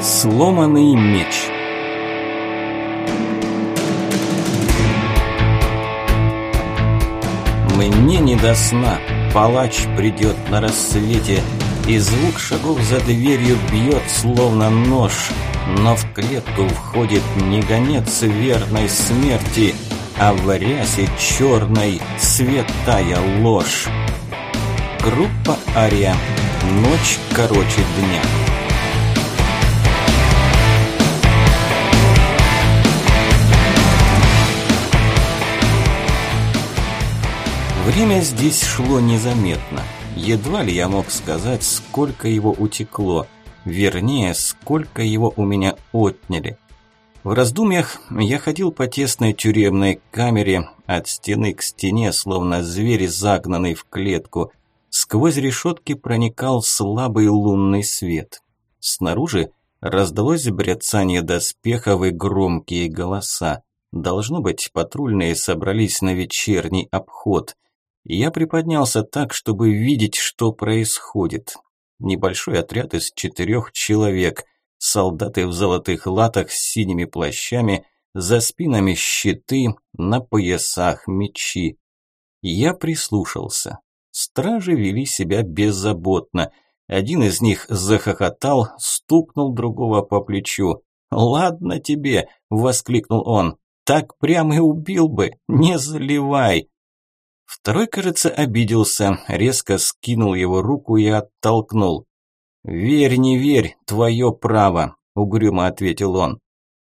Сломанный меч Мне не до сна, палач придет на рассвете, И звук шагов за дверью бьет, словно нож, Но в клетку входит не гонец верной смерти, А в рясе черной святая ложь. Группа Ария. Ночь короче дня. Время здесь шло незаметно. Едва ли я мог сказать, сколько его утекло. Вернее, сколько его у меня отняли. В раздумьях я ходил по тесной тюремной камере, от стены к стене, словно зверь, загнанный в клетку. Сквозь решетки проникал слабый лунный свет. Снаружи раздалось бряцание доспехов и громкие голоса. Должно быть, патрульные собрались на вечерний обход – я приподнялся так, чтобы видеть, что происходит. Небольшой отряд из четырех человек, солдаты в золотых латах с синими плащами, за спинами щиты, на поясах мечи. Я прислушался. Стражи вели себя беззаботно. Один из них захохотал, стукнул другого по плечу. «Ладно тебе!» – воскликнул он. «Так прямо и убил бы! Не заливай!» Второй, кажется, обиделся, резко скинул его руку и оттолкнул. «Верь, не верь, твое право», – угрюмо ответил он.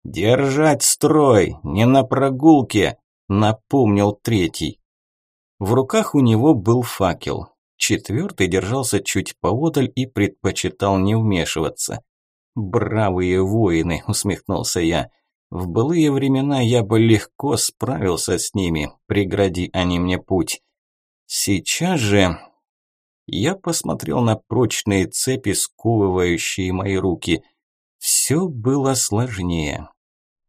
«Держать строй, не на прогулке», – напомнил третий. В руках у него был факел. Четвертый держался чуть поодаль и предпочитал не вмешиваться. «Бравые воины», – усмехнулся я. В былые времена я бы легко справился с ними, прегради они мне путь. Сейчас же я посмотрел на прочные цепи, сковывающие мои руки. Все было сложнее.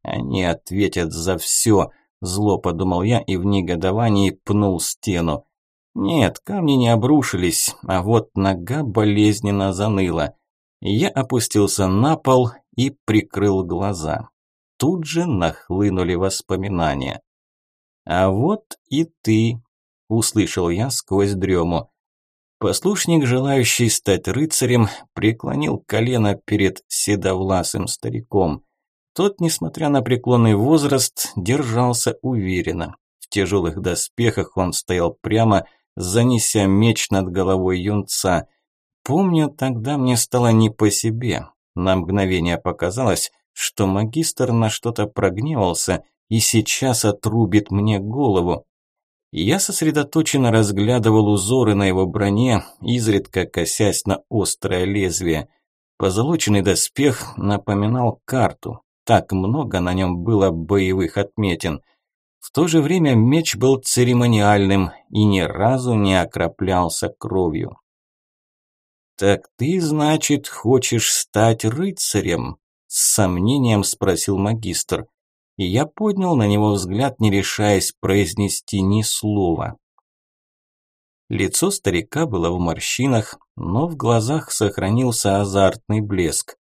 Они ответят за все, зло подумал я и в негодовании пнул стену. Нет, камни не обрушились, а вот нога болезненно заныла. Я опустился на пол и прикрыл глаза тут же нахлынули воспоминания. «А вот и ты», – услышал я сквозь дрему. Послушник, желающий стать рыцарем, преклонил колено перед седовласым стариком. Тот, несмотря на преклонный возраст, держался уверенно. В тяжелых доспехах он стоял прямо, занеся меч над головой юнца. Помню, тогда мне стало не по себе. На мгновение показалось, что магистр на что-то прогневался и сейчас отрубит мне голову. Я сосредоточенно разглядывал узоры на его броне, изредка косясь на острое лезвие. Позолоченный доспех напоминал карту. Так много на нем было боевых отметин. В то же время меч был церемониальным и ни разу не окроплялся кровью. «Так ты, значит, хочешь стать рыцарем?» С сомнением спросил магистр. И я поднял на него взгляд, не решаясь произнести ни слова. Лицо старика было в морщинах, но в глазах сохранился азартный блеск.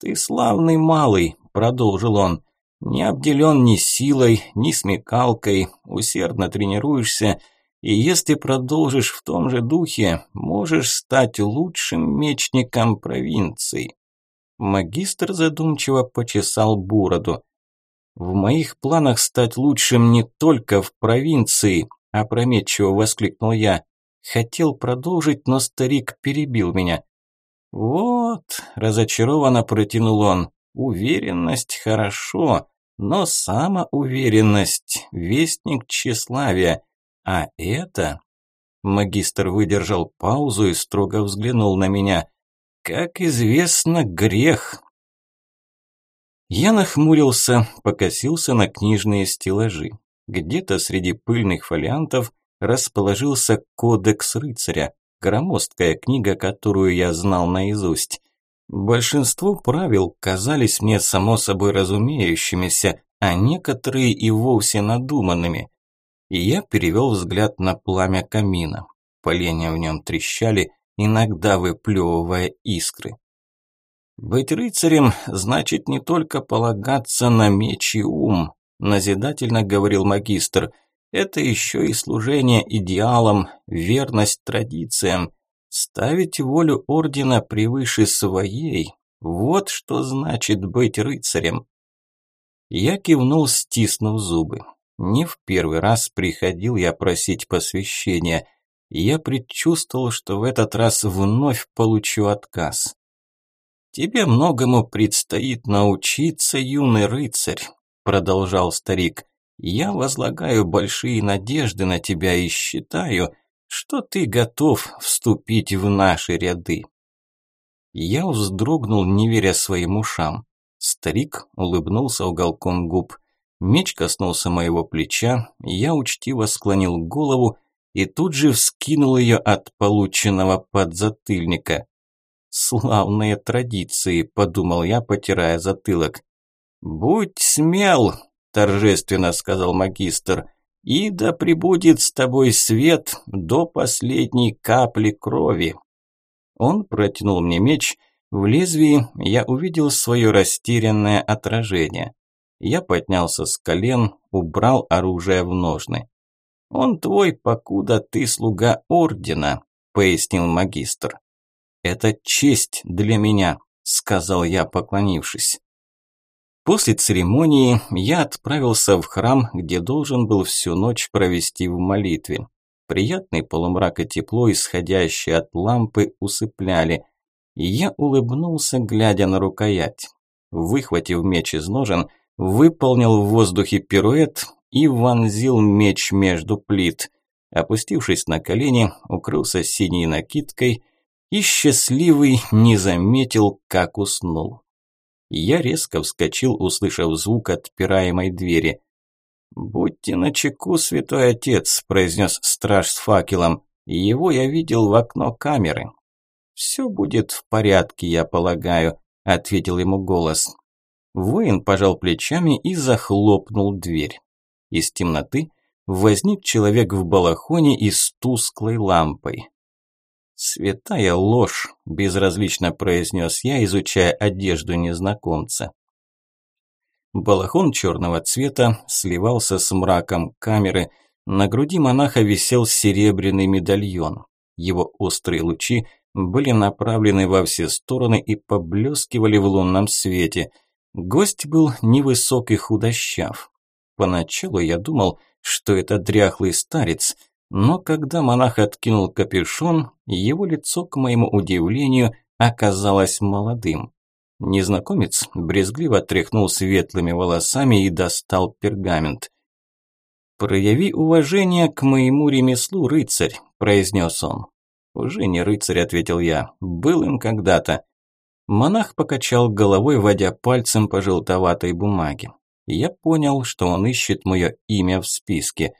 «Ты славный малый», – продолжил он, – «не обделен ни силой, ни смекалкой, усердно тренируешься, и если продолжишь в том же духе, можешь стать лучшим мечником провинции». Магистр задумчиво почесал бороду. «В моих планах стать лучшим не только в провинции», – опрометчиво воскликнул я. Хотел продолжить, но старик перебил меня. «Вот», – разочарованно протянул он, – «уверенность хорошо, но самоуверенность – вестник тщеславия. А это...» Магистр выдержал паузу и строго взглянул на меня – как известно, грех. Я нахмурился, покосился на книжные стеллажи. Где-то среди пыльных фолиантов расположился «Кодекс рыцаря», громоздкая книга, которую я знал наизусть. Большинство правил казались мне само собой разумеющимися, а некоторые и вовсе надуманными. И я перевел взгляд на пламя камина. Поленья в нем трещали, иногда выплевывая искры. «Быть рыцарем значит не только полагаться на меч и ум», назидательно говорил магистр. «Это еще и служение идеалам, верность традициям. Ставить волю ордена превыше своей – вот что значит быть рыцарем». Я кивнул, стиснув зубы. Не в первый раз приходил я просить посвящения. Я предчувствовал, что в этот раз вновь получу отказ. «Тебе многому предстоит научиться, юный рыцарь», – продолжал старик. «Я возлагаю большие надежды на тебя и считаю, что ты готов вступить в наши ряды». Я вздрогнул, не веря своим ушам. Старик улыбнулся уголком губ. Меч коснулся моего плеча, я учтиво склонил голову и тут же вскинул ее от полученного подзатыльника. «Славные традиции», – подумал я, потирая затылок. «Будь смел», – торжественно сказал магистр, – «и да пребудет с тобой свет до последней капли крови». Он протянул мне меч, в лезвии я увидел свое растерянное отражение. Я поднялся с колен, убрал оружие в ножны. «Он твой, покуда ты слуга ордена», – пояснил магистр. «Это честь для меня», – сказал я, поклонившись. После церемонии я отправился в храм, где должен был всю ночь провести в молитве. Приятный полумрак и тепло, исходящее от лампы, усыпляли. И я улыбнулся, глядя на рукоять. Выхватив меч из ножен, выполнил в воздухе пируэт и вонзил меч между плит. Опустившись на колени, укрылся синей накидкой и счастливый не заметил, как уснул. Я резко вскочил, услышав звук отпираемой двери. «Будьте начеку, святой отец», – произнес страж с факелом. «Его я видел в окно камеры». «Все будет в порядке, я полагаю», – ответил ему голос. Воин пожал плечами и захлопнул дверь. Из темноты возник человек в балахоне и с тусклой лампой. «Святая ложь», – безразлично произнес я, изучая одежду незнакомца. Балахон черного цвета сливался с мраком камеры, на груди монаха висел серебряный медальон. Его острые лучи были направлены во все стороны и поблескивали в лунном свете – Гость был невысок и худощав. Поначалу я думал, что это дряхлый старец, но когда монах откинул капюшон, его лицо, к моему удивлению, оказалось молодым. Незнакомец брезгливо тряхнул светлыми волосами и достал пергамент. «Прояви уважение к моему ремеслу, рыцарь», – произнес он. «Уже не рыцарь», – ответил я, – «был им когда-то. Монах покачал головой, водя пальцем по желтоватой бумаге. Я понял, что он ищет мое имя в списке.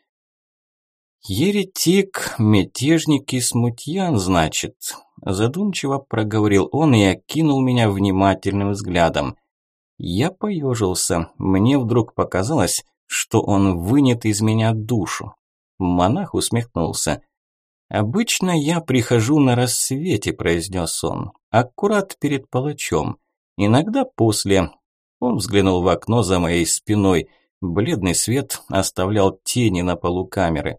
«Еретик, мятежник и смутьян, значит», – задумчиво проговорил он и окинул меня внимательным взглядом. Я поежился, мне вдруг показалось, что он вынет из меня душу. Монах усмехнулся. «Обычно я прихожу на рассвете», – произнес он, – «аккурат перед палачом. Иногда после». Он взглянул в окно за моей спиной. Бледный свет оставлял тени на полу камеры.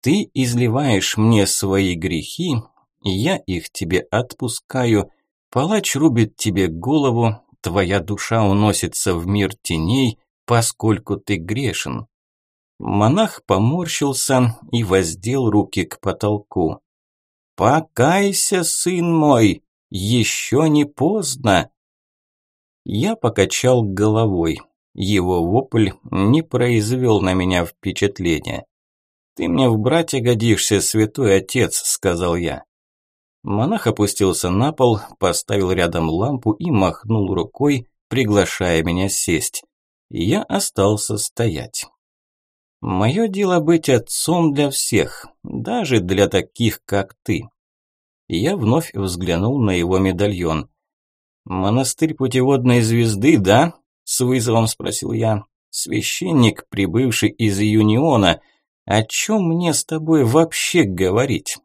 «Ты изливаешь мне свои грехи, я их тебе отпускаю. Палач рубит тебе голову, твоя душа уносится в мир теней, поскольку ты грешен. Монах поморщился и воздел руки к потолку. «Покайся, сын мой, еще не поздно!» Я покачал головой. Его вопль не произвел на меня впечатления. «Ты мне в брате годишься, святой отец», – сказал я. Монах опустился на пол, поставил рядом лампу и махнул рукой, приглашая меня сесть. Я остался стоять. Мое дело быть отцом для всех, даже для таких, как ты. Я вновь взглянул на его медальон. «Монастырь путеводной звезды, да?» – с вызовом спросил я. «Священник, прибывший из Юниона, о чем мне с тобой вообще говорить?»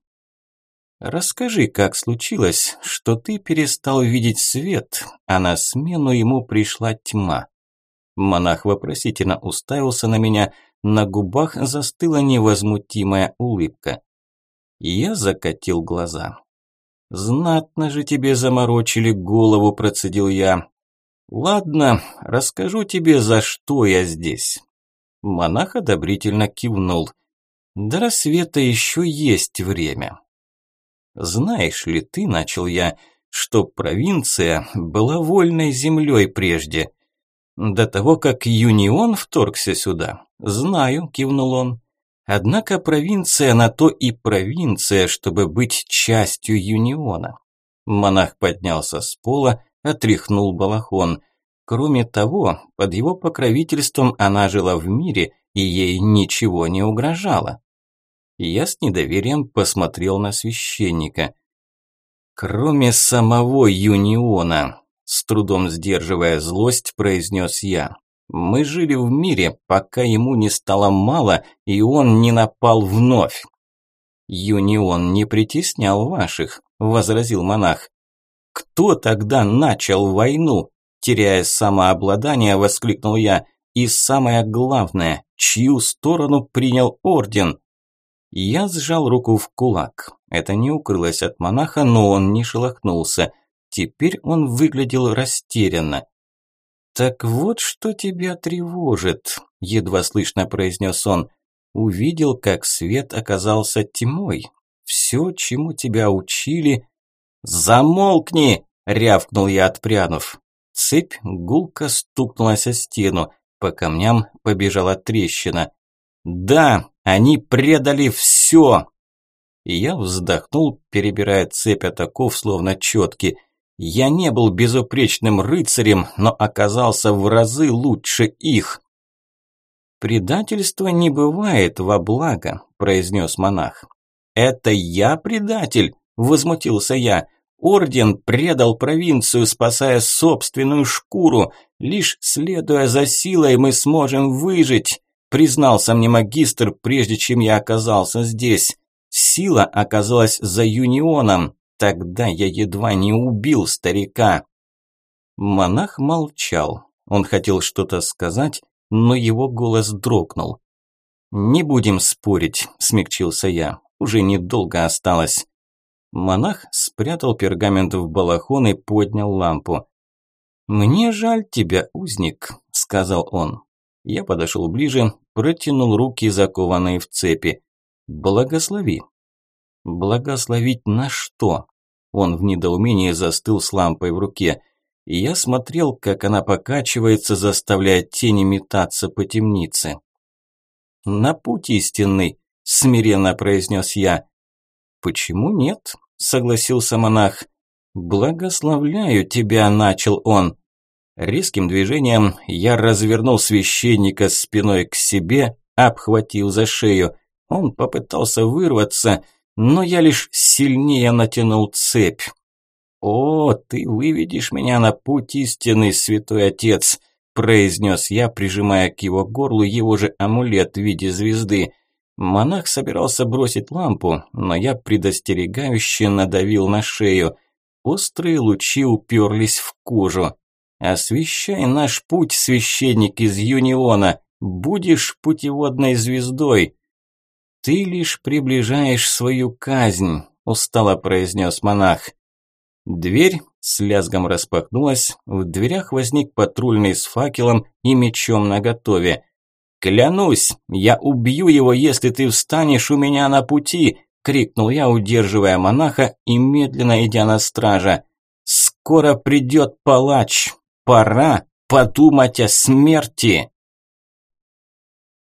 Расскажи, как случилось, что ты перестал видеть свет, а на смену ему пришла тьма. Монах вопросительно уставился на меня, на губах застыла невозмутимая улыбка. Я закатил глаза. «Знатно же тебе заморочили голову», – процедил я. «Ладно, расскажу тебе, за что я здесь». Монах одобрительно кивнул. «До рассвета еще есть время». «Знаешь ли ты, – начал я, – что провинция была вольной землей прежде, до того, как Юнион вторгся сюда?» «Знаю», – кивнул он. Однако провинция на то и провинция, чтобы быть частью Юниона. Монах поднялся с пола, отряхнул балахон. Кроме того, под его покровительством она жила в мире, и ей ничего не угрожало. Я с недоверием посмотрел на священника. «Кроме самого Юниона», – с трудом сдерживая злость, произнес я. Мы жили в мире, пока ему не стало мало, и он не напал вновь. Юнион не притеснял ваших, возразил монах. Кто тогда начал войну? Теряя самообладание, воскликнул я. И самое главное, чью сторону принял орден? Я сжал руку в кулак. Это не укрылось от монаха, но он не шелохнулся. Теперь он выглядел растерянно. «Так вот что тебя тревожит», – едва слышно произнес он. «Увидел, как свет оказался тьмой. Все, чему тебя учили...» «Замолкни!» – рявкнул я, отпрянув. Цепь гулко стукнулась о стену. По камням побежала трещина. «Да, они предали все!» И я вздохнул, перебирая цепь атаков, словно четки – я не был безупречным рыцарем, но оказался в разы лучше их. «Предательство не бывает во благо», – произнес монах. «Это я предатель?» – возмутился я. «Орден предал провинцию, спасая собственную шкуру. Лишь следуя за силой мы сможем выжить», – признался мне магистр, прежде чем я оказался здесь. Сила оказалась за юнионом, Тогда я едва не убил старика. Монах молчал. Он хотел что-то сказать, но его голос дрогнул. «Не будем спорить», – смягчился я. «Уже недолго осталось». Монах спрятал пергамент в балахон и поднял лампу. «Мне жаль тебя, узник», – сказал он. Я подошел ближе, протянул руки, закованные в цепи. «Благослови». Благословить на что? Он в недоумении застыл с лампой в руке. И я смотрел, как она покачивается, заставляя тени метаться по темнице. «На путь истинный», – смиренно произнес я. «Почему нет?» – согласился монах. «Благословляю тебя», – начал он. Резким движением я развернул священника спиной к себе, обхватил за шею. Он попытался вырваться – но я лишь сильнее натянул цепь. «О, ты выведешь меня на путь истины, святой отец!» произнес я, прижимая к его горлу его же амулет в виде звезды. Монах собирался бросить лампу, но я предостерегающе надавил на шею. Острые лучи уперлись в кожу. «Освещай наш путь, священник из Юниона! Будешь путеводной звездой!» «Ты лишь приближаешь свою казнь», – устало произнес монах. Дверь с лязгом распахнулась, в дверях возник патрульный с факелом и мечом наготове. «Клянусь, я убью его, если ты встанешь у меня на пути!» – крикнул я, удерживая монаха и медленно идя на стража. «Скоро придет палач! Пора подумать о смерти!»